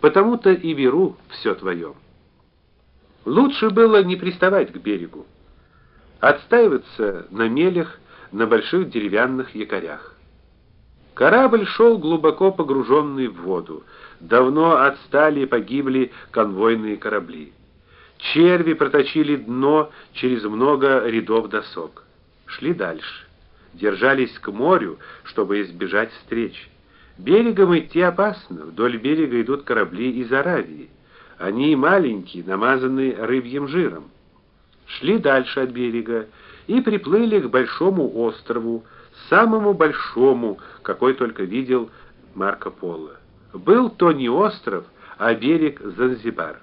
Потому-то и беру все твое. Лучше было не приставать к берегу, отстаиваться на мелях на больших деревянных якорях. Корабль шел глубоко погруженный в воду. Давно отстали и погибли конвойные корабли. Черви проточили дно через много рядов досок. Шли дальше. Держались к морю, чтобы избежать встреч. Берегом идти опасно. Вдоль берега идут корабли из Аравии. Они маленькие, намазанные рыбьим жиром. Шли дальше от берега и приплыли к большому острову, самому большому, какой только видел Марко Поло. Был то не остров, а берег Занзибар.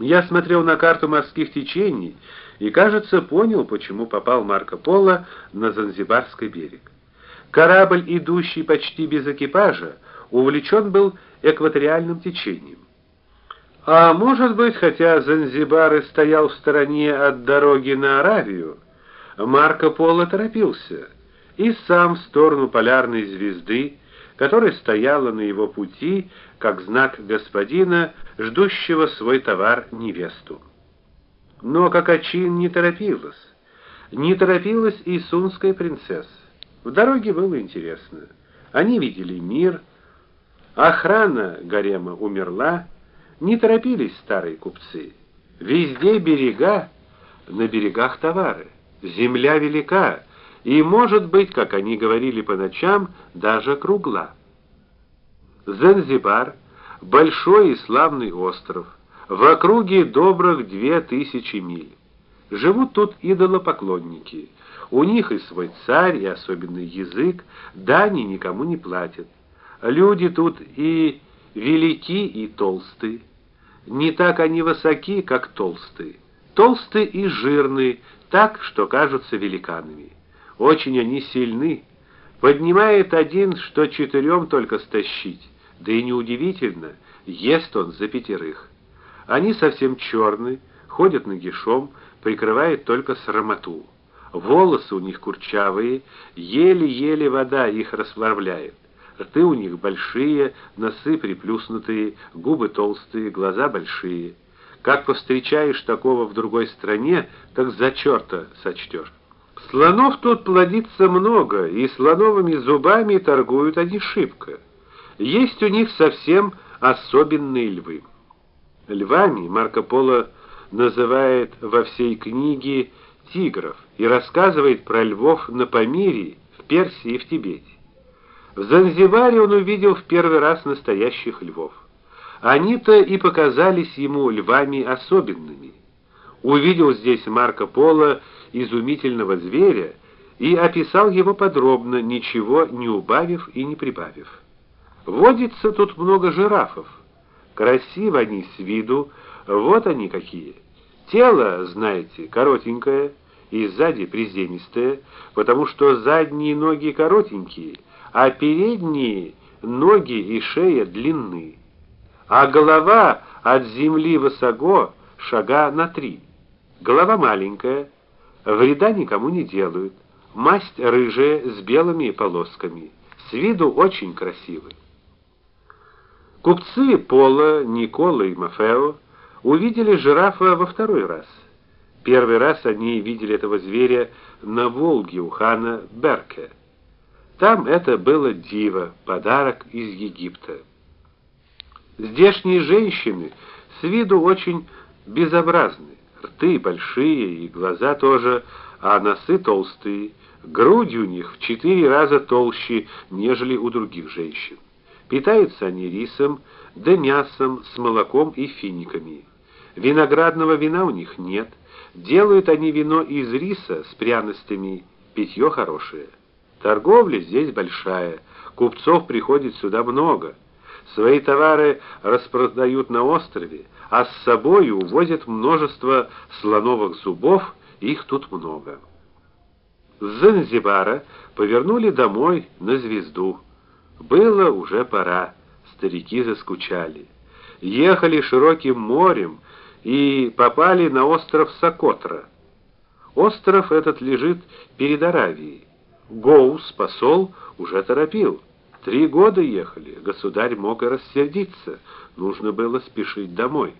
Я смотрел на карту морских течений и, кажется, понял, почему попал Марко Поло на Занзибарский берег. Корабль, идущий почти без экипажа, увлечен был экваториальным течением. А может быть, хотя Занзибар и стоял в стороне от дороги на Аравию, Марко Поло торопился и сам в сторону полярной звезды, которая стояла на его пути, как знак господина, ждущего свой товар невесту. Но Какачин не торопилась. Не торопилась и сунская принцесса. В дороге было интересно. Они видели мир. Охрана гарема умерла. Не торопились старые купцы. Везде берега, на берегах товары. Земля велика, и, может быть, как они говорили по ночам, даже кругла. Занзибар большой и славный остров, в округе добрых две тысячи миль. Живут тут идолопоклонники. У них и свой царь, и особенный язык, дани никому не платят. Люди тут и велики, и толстые. Не так они высоки, как толстые. Толстые и жирные, так, что кажутся великанами. Очень они сильны. Поднимает один, что четырем только стащить. Да и неудивительно, ест он за пятерых. Они совсем черные, ходят нагишом, прикрывает только срамоту. Волосы у них курчавые, еле-еле вода их расплавляет. Рты у них большие, носы приплюснутые, губы толстые, глаза большие. Как повстречаешь такого в другой стране, так за черта сочтешь. Слонов тут плодится много, и слоновыми зубами торгуют они шибко. Есть у них совсем особенные львы. Львами Марко Поло называет во всей книге тигров и рассказывает про львов на Памире, в Персии и в Тибете. В Занзибаре он увидел в первый раз настоящих львов. Они-то и показались ему львами особенными. Увидел здесь Марко Поло изумительного зверя и описал его подробно, ничего не убавив и не прибавив. Водится тут много жирафов. Красивы они с виду, вот они какие. Тело, знаете, коротенькое и сзади приземистое, потому что задние ноги коротенькие, а передние ноги и шея длинны. А голова от земли высоко, шага на три. Голова маленькая, вреда никому не делают. Масть рыжая с белыми полосками. С виду очень красивый. Купцы Пола, Никола и Мафео увидели жирафа во второй раз. Первый раз они видели этого зверя на Волге у хана Берке. Там это было диво, подарок из Египта. Здешние женщины с виду очень безобразны. Рты большие и глаза тоже, а носы толстые. Грудь у них в четыре раза толще, нежели у других женщин. Питаются они рисом, да мясом с молоком и финиками. Виноградного вина у них нет. Делают они вино из риса с пряностями, питье хорошее. Торговля здесь большая, купцов приходит сюда много. Свои товары распродают на острове, а с собой увозят множество слоновых зубов, их тут много. С Занзибара повернули домой на звезду. Было уже пора, старики заскучали. Ехали широким морем и попали на остров Сокотра. Остров этот лежит перед Аравией. Гоус, посол, уже торопил. Три года ехали, государь мог и рассердиться, нужно было спешить домой.